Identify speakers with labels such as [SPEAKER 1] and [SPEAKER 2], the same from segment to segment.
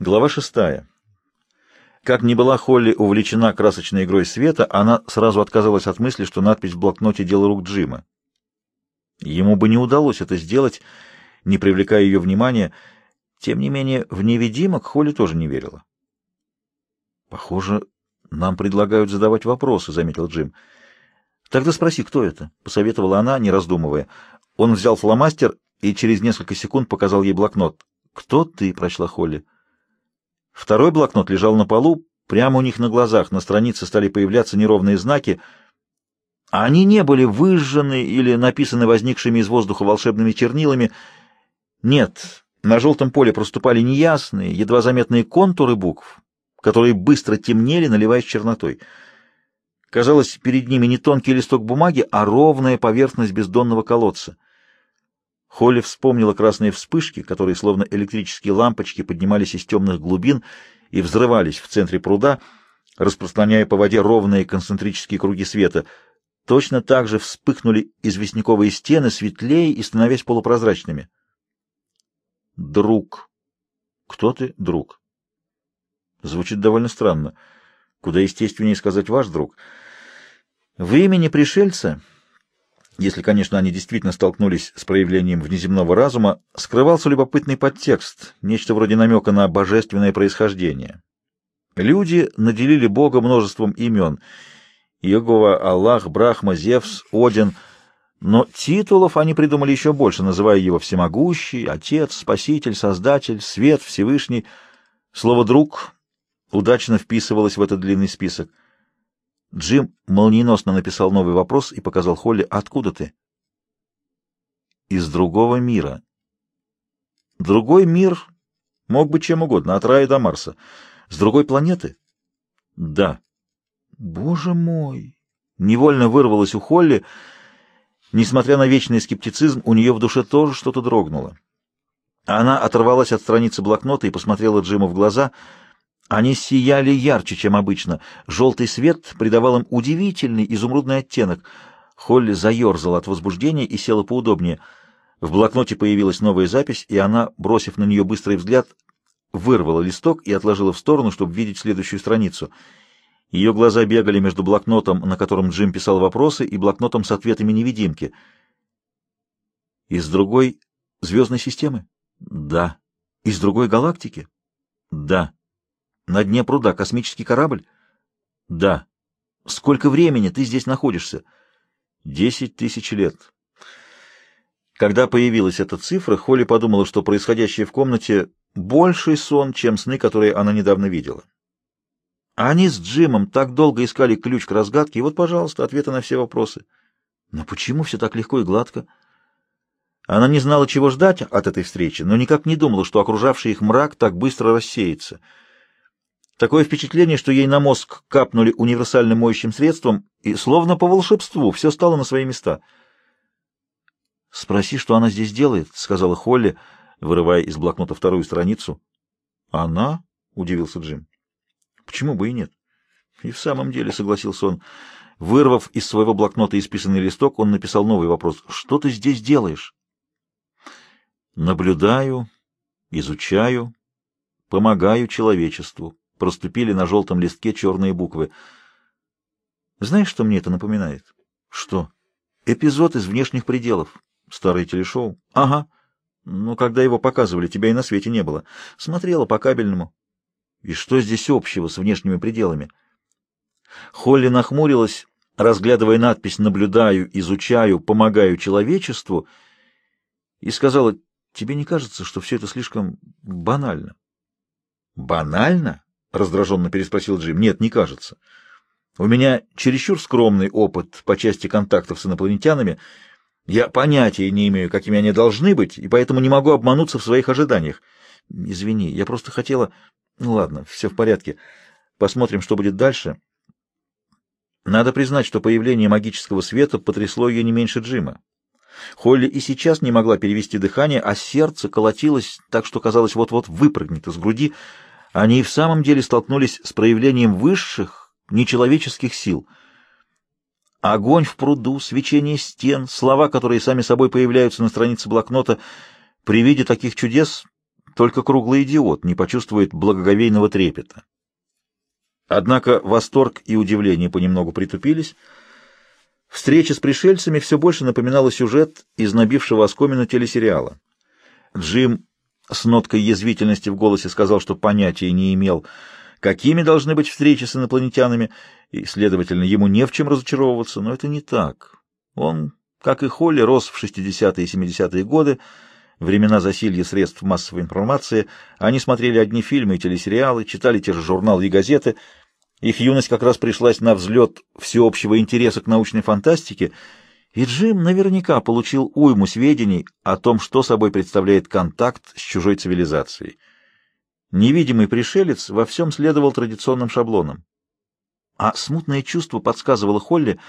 [SPEAKER 1] Глава шестая. Как ни была Холли увлечена красочной игрой света, она сразу отказалась от мысли, что надпись в блокноте — дело рук Джима. Ему бы не удалось это сделать, не привлекая ее внимания. Тем не менее, в невидимок Холли тоже не верила. «Похоже, нам предлагают задавать вопросы», — заметил Джим. «Тогда спроси, кто это?» — посоветовала она, не раздумывая. Он взял фломастер и через несколько секунд показал ей блокнот. «Кто ты?» — прочла Холли. Второй блокнот лежал на полу, прямо у них на глазах, на странице стали появляться неровные знаки. Они не были выжжены или написаны возникшими из воздуха волшебными чернилами. Нет, на желтом поле проступали неясные, едва заметные контуры букв, которые быстро темнели, наливаясь чернотой. Казалось, перед ними не тонкий листок бумаги, а ровная поверхность бездонного колодца. Холли вспомнила красные вспышки, которые, словно электрические лампочки, поднимались из темных глубин и взрывались в центре пруда, распространяя по воде ровные концентрические круги света. Точно так же вспыхнули известняковые стены, светлее и становясь полупрозрачными. «Друг». «Кто ты, друг?» Звучит довольно странно. Куда естественнее сказать «ваш друг». В имени пришельца если, конечно, они действительно столкнулись с проявлением внеземного разума, скрывался любопытный подтекст, нечто вроде намека на божественное происхождение. Люди наделили Бога множеством имен — Иегова, Аллах, Брахма, Зевс, Один — но титулов они придумали еще больше, называя его Всемогущий, Отец, Спаситель, Создатель, Свет, Всевышний. Слово «друг» удачно вписывалось в этот длинный список — Джим молниеносно написал новый вопрос и показал Холли, откуда ты? Из другого мира. Другой мир мог быть чем угодно, от рая до Марса. С другой планеты? Да. Боже мой! Невольно вырвалось у Холли. Несмотря на вечный скептицизм, у нее в душе тоже что-то дрогнуло. Она оторвалась от страницы блокнота и посмотрела Джиму в глаза — они сияли ярче, чем обычно. Желтый свет придавал им удивительный изумрудный оттенок. Холли заерзала от возбуждения и села поудобнее. В блокноте появилась новая запись, и она, бросив на нее быстрый взгляд, вырвала листок и отложила в сторону, чтобы видеть следующую страницу. Ее глаза бегали между блокнотом, на котором Джим писал вопросы, и блокнотом с ответами невидимки. «Из другой звездной системы?» «Да». «Из другой галактики?» «Да». На дне пруда космический корабль? Да. Сколько времени ты здесь находишься? Десять тысяч лет. Когда появилась эта цифра, Холли подумала, что происходящее в комнате больший сон, чем сны, которые она недавно видела. Они с Джимом так долго искали ключ к разгадке, и вот, пожалуйста, ответы на все вопросы. Но почему все так легко и гладко? Она не знала, чего ждать от этой встречи, но никак не думала, что окружавший их мрак так быстро рассеется — Такое впечатление, что ей на мозг капнули универсальным моющим средством, и словно по волшебству все стало на свои места. «Спроси, что она здесь делает», — сказала Холли, вырывая из блокнота вторую страницу. «Она?» — удивился Джим. «Почему бы и нет?» «И в самом деле», — согласился он. Вырвав из своего блокнота исписанный листок, он написал новый вопрос. «Что ты здесь делаешь?» «Наблюдаю, изучаю, помогаю человечеству», проступили на желтом листке черные буквы. Знаешь, что мне это напоминает? Что? Эпизод из «Внешних пределов». Старое телешоу? Ага. Ну, когда его показывали, тебя и на свете не было. Смотрела по кабельному. И что здесь общего с внешними пределами? Холли нахмурилась, разглядывая надпись «Наблюдаю, изучаю, помогаю человечеству», и сказала, «Тебе не кажется, что все это слишком банально?» «Банально?» — раздраженно переспросил Джим. — Нет, не кажется. У меня чересчур скромный опыт по части контактов с инопланетянами. Я понятия не имею, какими они должны быть, и поэтому не могу обмануться в своих ожиданиях. Извини, я просто хотела... Ну ладно, все в порядке. Посмотрим, что будет дальше. Надо признать, что появление магического света потрясло ее не меньше Джима. Холли и сейчас не могла перевести дыхание, а сердце колотилось так, что казалось вот-вот выпрыгнет из груди, они и в самом деле столкнулись с проявлением высших, нечеловеческих сил. Огонь в пруду, свечение стен, слова, которые сами собой появляются на странице блокнота, при виде таких чудес только круглый идиот не почувствует благоговейного трепета. Однако восторг и удивление понемногу притупились. Встреча с пришельцами все больше напоминала сюжет из набившего оскомину телесериала. Джим с ноткой язвительности в голосе сказал, что понятия не имел, какими должны быть встречи с инопланетянами, и, следовательно, ему не в чем разочаровываться, но это не так. Он, как и Холли, рос в 60-е и 70-е годы, времена засилья средств массовой информации, они смотрели одни фильмы и телесериалы, читали те же журналы и газеты. Их юность как раз пришлась на взлет всеобщего интереса к научной фантастике, и Джим наверняка получил уйму сведений о том, что собой представляет контакт с чужой цивилизацией. Невидимый пришелец во всем следовал традиционным шаблонам. А смутное чувство подсказывало Холли,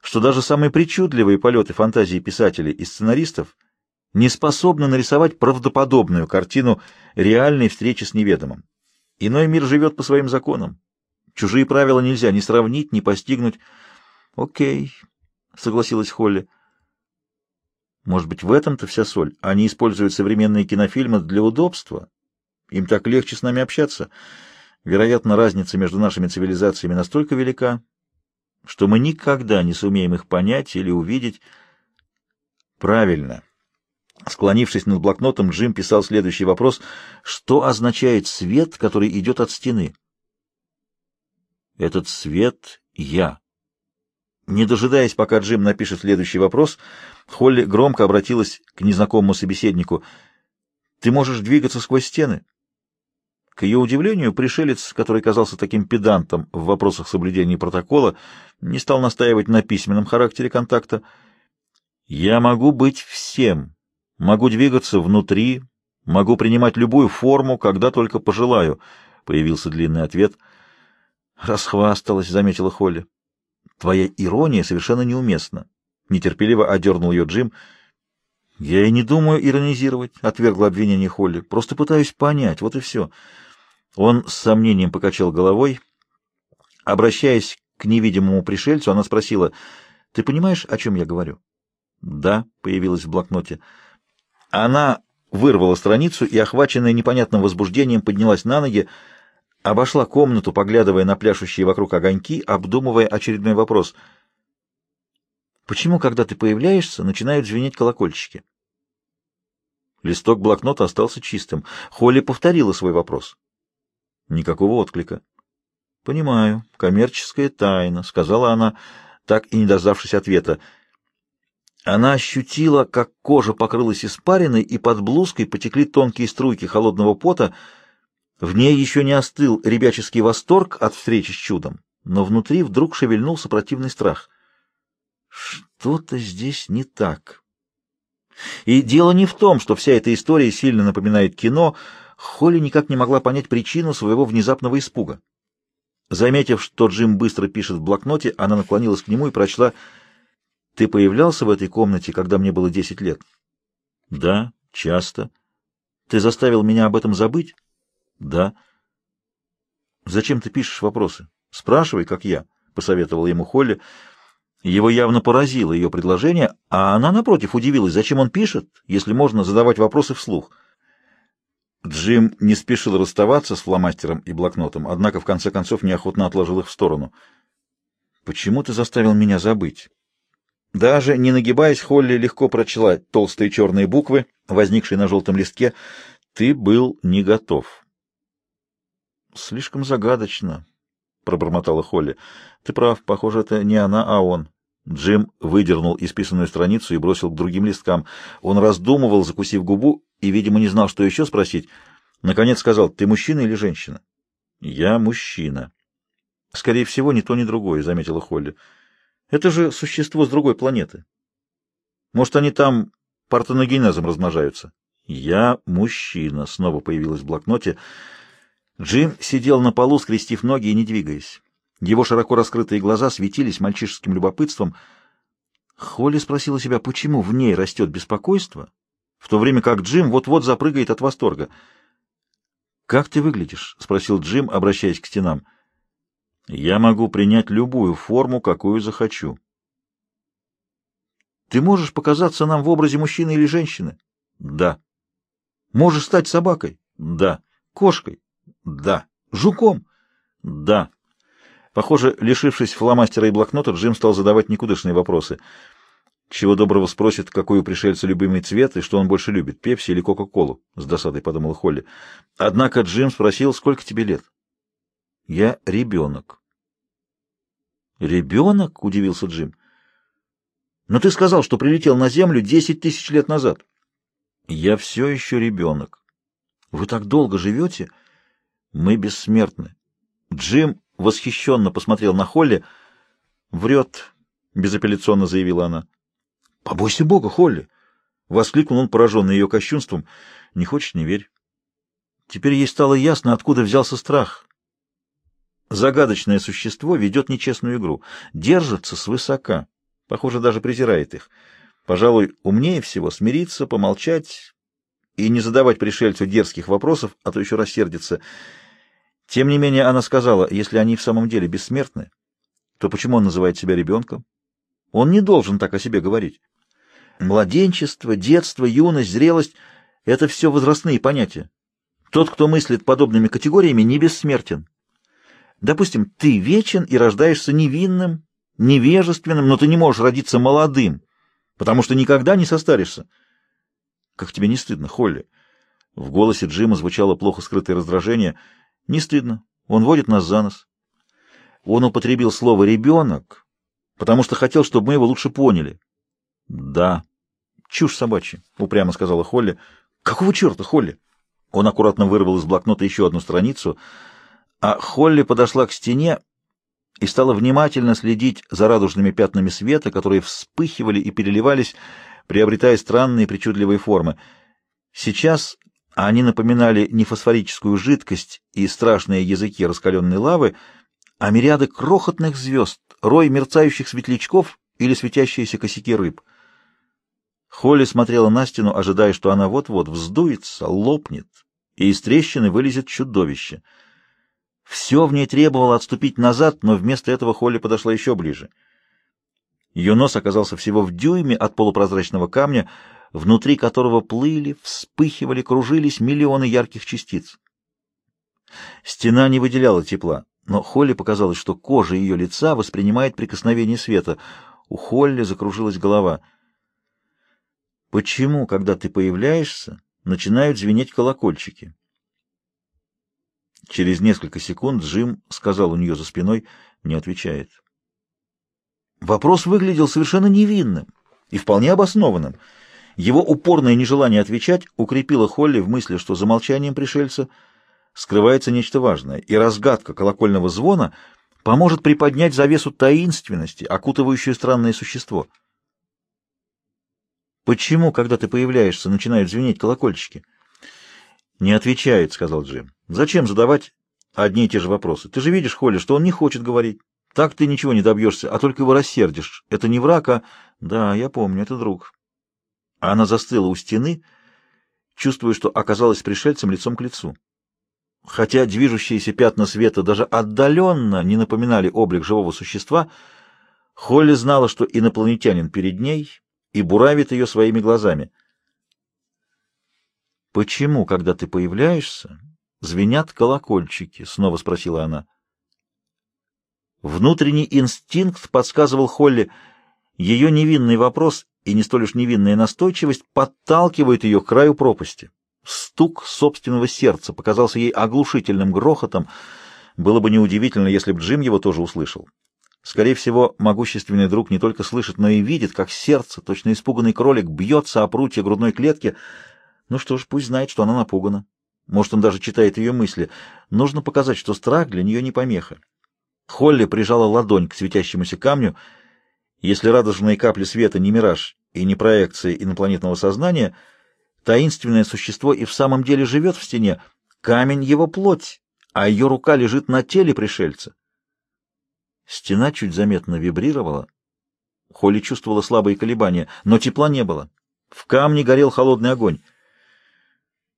[SPEAKER 1] что даже самые причудливые полеты фантазии писателей и сценаристов не способны нарисовать правдоподобную картину реальной встречи с неведомым. Иной мир живет по своим законам. Чужие правила нельзя ни сравнить, ни постигнуть. Окей, — согласилась Холли. Может быть, в этом-то вся соль. Они используют современные кинофильмы для удобства. Им так легче с нами общаться. Вероятно, разница между нашими цивилизациями настолько велика, что мы никогда не сумеем их понять или увидеть. Правильно. Склонившись над блокнотом, Джим писал следующий вопрос. Что означает свет, который идет от стены? Этот свет — я. Не дожидаясь, пока Джим напишет следующий вопрос, Холли громко обратилась к незнакомому собеседнику. «Ты можешь двигаться сквозь стены?» К ее удивлению, пришелец, который казался таким педантом в вопросах соблюдения протокола, не стал настаивать на письменном характере контакта. «Я могу быть всем, могу двигаться внутри, могу принимать любую форму, когда только пожелаю», — появился длинный ответ. «Расхвасталась», — заметила Холли. Твоя ирония совершенно неуместна. Нетерпеливо одернул ее Джим. Я и не думаю иронизировать, отвергла обвинение Холли. Просто пытаюсь понять, вот и все. Он с сомнением покачал головой. Обращаясь к невидимому пришельцу, она спросила, «Ты понимаешь, о чем я говорю?» «Да», — появилась в блокноте. Она вырвала страницу и, охваченная непонятным возбуждением, поднялась на ноги, обошла комнату, поглядывая на пляшущие вокруг огоньки, обдумывая очередной вопрос. «Почему, когда ты появляешься, начинают звенеть колокольчики?» Листок блокнота остался чистым. Холли повторила свой вопрос. Никакого отклика. «Понимаю. Коммерческая тайна», — сказала она, так и не дождавшись ответа. Она ощутила, как кожа покрылась испариной, и под блузкой потекли тонкие струйки холодного пота, — в ней еще не остыл ребяческий восторг от встречи с чудом, но внутри вдруг шевельнулся противный страх. Что-то здесь не так. И дело не в том, что вся эта история сильно напоминает кино, Холли никак не могла понять причину своего внезапного испуга. Заметив, что Джим быстро пишет в блокноте, она наклонилась к нему и прочла «Ты появлялся в этой комнате, когда мне было десять лет?» «Да, часто. Ты заставил меня об этом забыть?» Да. Зачем ты пишешь вопросы? Спрашивай, как я, посоветовал ему Холли. Его явно поразило ее предложение, а она, напротив, удивилась, зачем он пишет, если можно задавать вопросы вслух. Джим не спешил расставаться с фломастером и блокнотом, однако в конце концов неохотно отложил их в сторону. «Почему ты заставил меня забыть?» Даже не нагибаясь, Холли легко прочла толстые черные буквы, возникшие на желтом листке. «Ты был не готов». Слишком загадочно, пробормотала Холли. Ты прав, похоже, это не она, а он. Джим выдернул исписанную страницу и бросил к другим листкам. Он раздумывал, закусив губу, и, видимо, не знал, что еще спросить. Наконец сказал, ты мужчина или женщина? Я мужчина. Скорее всего, ни то, ни другое, заметила Холли. Это же существо с другой планеты. Может, они там партеногенезом размножаются? Я мужчина, снова появилась в блокноте. Джим сидел на полу, скрестив ноги и не двигаясь. Его широко раскрытые глаза светились мальчишеским любопытством. Холли спросила себя, почему в ней растет беспокойство, в то время как Джим вот-вот запрыгает от восторга. «Как ты выглядишь?» — спросил Джим, обращаясь к стенам. «Я могу принять любую форму, какую захочу». «Ты можешь показаться нам в образе мужчины или женщины?» «Да». Можешь стать собакой? Да. Кошкой? Да. Жуком? Да. Похоже, лишившись фломастера и блокнота, Джим стал задавать никудышные вопросы. Чего доброго спросит, какой у пришельца любимый цвет и что он больше любит, пепси или кока-колу, с досадой подумала Холли. Однако Джим спросил, сколько тебе лет? Я ребенок. Ребенок? Удивился Джим. Но ты сказал, что прилетел на Землю десять тысяч лет назад. Я все еще ребенок. Вы так долго живете? Мы бессмертны. Джим восхищенно посмотрел на Холли. Врет, безапелляционно заявила она. Побойся Бога, Холли! Воскликнул он, пораженный ее кощунством. Не хочешь — не верь. Теперь ей стало ясно, откуда взялся страх. Загадочное существо ведет нечестную игру, держится свысока, похоже, даже презирает их. Пожалуй, умнее всего смириться, помолчать и не задавать пришельцу дерзких вопросов, а то еще рассердится. Тем не менее, она сказала, если они в самом деле бессмертны, то почему он называет себя ребенком? Он не должен так о себе говорить. Младенчество, детство, юность, зрелость — это все возрастные понятия. Тот, кто мыслит подобными категориями, не бессмертен. Допустим, ты вечен и рождаешься невинным, невежественным, но ты не можешь родиться молодым, потому что никогда не состаришься. Как тебе не стыдно, Холли? В голосе Джима звучало плохо скрытое раздражение. Не стыдно. Он водит нас за нос. Он употребил слово «ребенок», потому что хотел, чтобы мы его лучше поняли. Да. Чушь собачья, упрямо сказала Холли. Какого черта, Холли? Он аккуратно вырвал из блокнота еще одну страницу — а Холли подошла к стене и стала внимательно следить за радужными пятнами света, которые вспыхивали и переливались, приобретая странные причудливые формы. Сейчас они напоминали не фосфорическую жидкость и страшные языки раскаленной лавы, а мириады крохотных звезд, рой мерцающих светлячков или светящиеся косяки рыб. Холли смотрела на стену, ожидая, что она вот-вот вздуется, лопнет, и из трещины вылезет чудовище — все в ней требовало отступить назад, но вместо этого Холли подошла еще ближе. Ее нос оказался всего в дюйме от полупрозрачного камня, внутри которого плыли, вспыхивали, кружились миллионы ярких частиц. Стена не выделяла тепла, но Холли показалось, что кожа ее лица воспринимает прикосновение света. У Холли закружилась голова. «Почему, когда ты появляешься, начинают звенеть колокольчики?» Через несколько секунд Джим сказал у нее за спиной, не отвечает. Вопрос выглядел совершенно невинным и вполне обоснованным. Его упорное нежелание отвечать укрепило Холли в мысли, что за молчанием пришельца скрывается нечто важное, и разгадка колокольного звона поможет приподнять завесу таинственности, окутывающую странное существо. «Почему, когда ты появляешься, начинают звенеть колокольчики?» «Не отвечает», — сказал Джим. «Зачем задавать одни и те же вопросы? Ты же видишь, Холли, что он не хочет говорить. Так ты ничего не добьешься, а только его рассердишь. Это не враг, а... Да, я помню, это друг». Она застыла у стены, чувствуя, что оказалась пришельцем лицом к лицу. Хотя движущиеся пятна света даже отдаленно не напоминали облик живого существа, Холли знала, что инопланетянин перед ней и буравит ее своими глазами — «Почему, когда ты появляешься, звенят колокольчики?» — снова спросила она. Внутренний инстинкт подсказывал Холли, ее невинный вопрос и не столь уж невинная настойчивость подталкивают ее к краю пропасти. Стук собственного сердца показался ей оглушительным грохотом. Было бы неудивительно, если бы Джим его тоже услышал. Скорее всего, могущественный друг не только слышит, но и видит, как сердце, точно испуганный кролик, бьется о прутья грудной клетки — ну что ж, пусть знает, что она напугана. Может, он даже читает ее мысли. Нужно показать, что страх для нее не помеха. Холли прижала ладонь к светящемуся камню. Если радужные капли света не мираж и не проекция инопланетного сознания, таинственное существо и в самом деле живет в стене. Камень — его плоть, а ее рука лежит на теле пришельца. Стена чуть заметно вибрировала. Холли чувствовала слабые колебания, но тепла не было. В камне горел холодный огонь.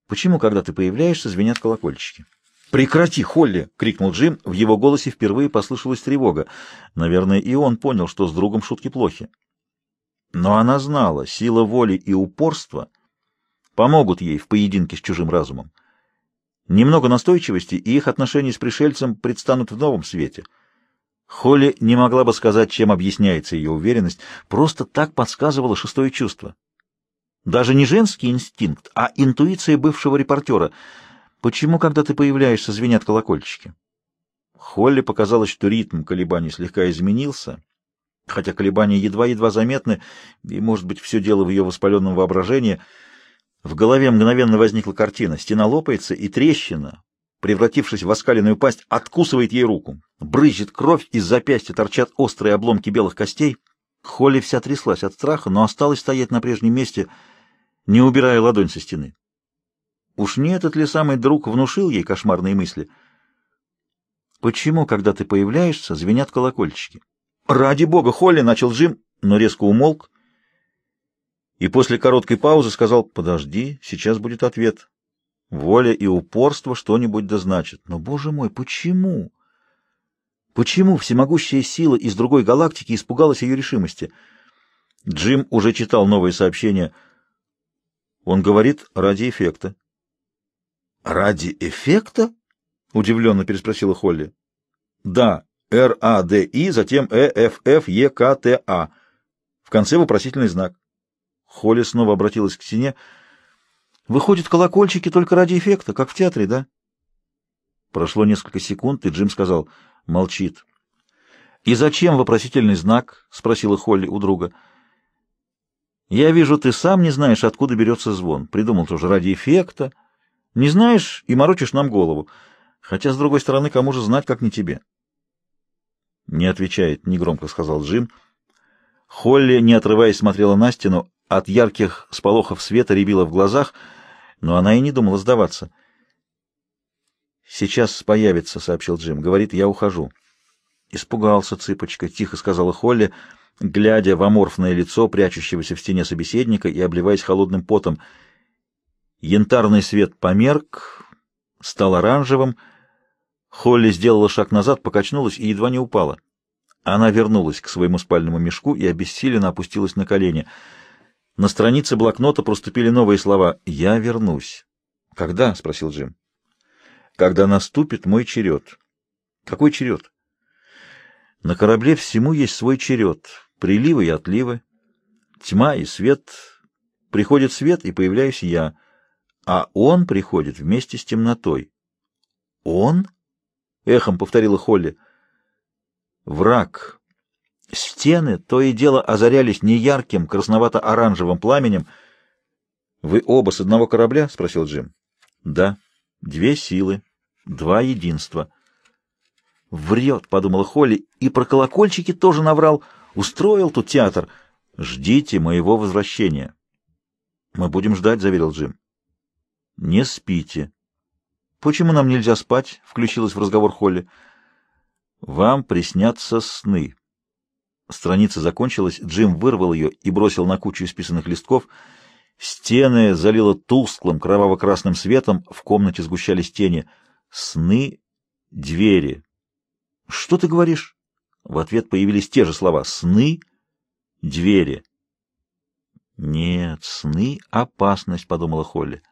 [SPEAKER 1] Почему, когда ты появляешься, звенят колокольчики? «Прекрати, Холли!» — крикнул Джим. В его голосе впервые послышалась тревога. Наверное, и он понял, что с другом шутки плохи. Но она знала, сила воли и упорства помогут ей в поединке с чужим разумом. Немного настойчивости, и их отношения с пришельцем предстанут в новом свете. Холли не могла бы сказать, чем объясняется ее уверенность, просто так подсказывало шестое чувство. Даже не женский инстинкт, а интуиция бывшего репортера. Почему, когда ты появляешься, звенят колокольчики? Холли показалось, что ритм колебаний слегка изменился, хотя колебания едва-едва заметны, и, может быть, все дело в ее воспаленном воображении — в голове мгновенно возникла картина. Стена лопается, и трещина, превратившись в оскаленную пасть, откусывает ей руку. Брызжет кровь, из запястья торчат острые обломки белых костей. Холли вся тряслась от страха, но осталась стоять на прежнем месте, не убирая ладонь со стены. Уж не этот ли самый друг внушил ей кошмарные мысли? Почему, когда ты появляешься, звенят колокольчики? Ради бога, Холли, начал Джим, но резко умолк, и после короткой паузы сказал «Подожди, сейчас будет ответ». Воля и упорство что-нибудь да значит. Но, боже мой, почему? Почему всемогущая сила из другой галактики испугалась ее решимости? Джим уже читал новые сообщения. Он говорит ради эффекта. «Ради эффекта?» — удивленно переспросила Холли. «Да, Р-А-Д-И, затем Э-Ф-Ф-Е-К-Т-А. В конце вопросительный знак. Холли снова обратилась к стене. «Выходит, колокольчики только ради эффекта, как в театре, да?» Прошло несколько секунд, и Джим сказал «молчит». «И зачем вопросительный знак?» — спросила Холли у друга. «Я вижу, ты сам не знаешь, откуда берется звон. Придумал тоже ради эффекта. Не знаешь и морочишь нам голову. Хотя, с другой стороны, кому же знать, как не тебе?» «Не отвечает», — негромко сказал Джим. Холли, не отрываясь, смотрела на стену, от ярких сполохов света рябило в глазах, но она и не думала сдаваться. «Сейчас появится», — сообщил Джим. «Говорит, я ухожу». «Испугался, цыпочка», — тихо сказала Холли, глядя в аморфное лицо, прячущегося в стене собеседника и обливаясь холодным потом. Янтарный свет померк, стал оранжевым. Холли сделала шаг назад, покачнулась и едва не упала. Она вернулась к своему спальному мешку и обессиленно опустилась на колени — на странице блокнота проступили новые слова «Я вернусь». «Когда?» — спросил Джим. «Когда наступит мой черед». «Какой черед?» «На корабле всему есть свой черед. Приливы и отливы. Тьма и свет. Приходит свет, и появляюсь я. А он приходит вместе с темнотой». «Он?» — эхом повторила Холли. «Враг». Стены то и дело озарялись неярким красновато-оранжевым пламенем. «Вы оба с одного корабля?» — спросил Джим. «Да. Две силы, два единства». «Врет», — подумала Холли, — «и про колокольчики тоже наврал. Устроил тут театр. Ждите моего возвращения». «Мы будем ждать», — заверил Джим. «Не спите». «Почему нам нельзя спать?» — включилась в разговор Холли. «Вам приснятся сны». Страница закончилась, Джим вырвал ее и бросил на кучу исписанных листков. Стены залило тусклым кроваво-красным светом, в комнате сгущались тени. Сны, двери. «Что ты говоришь?» В ответ появились те же слова. «Сны, двери». «Нет, сны — опасность», — подумала Холли.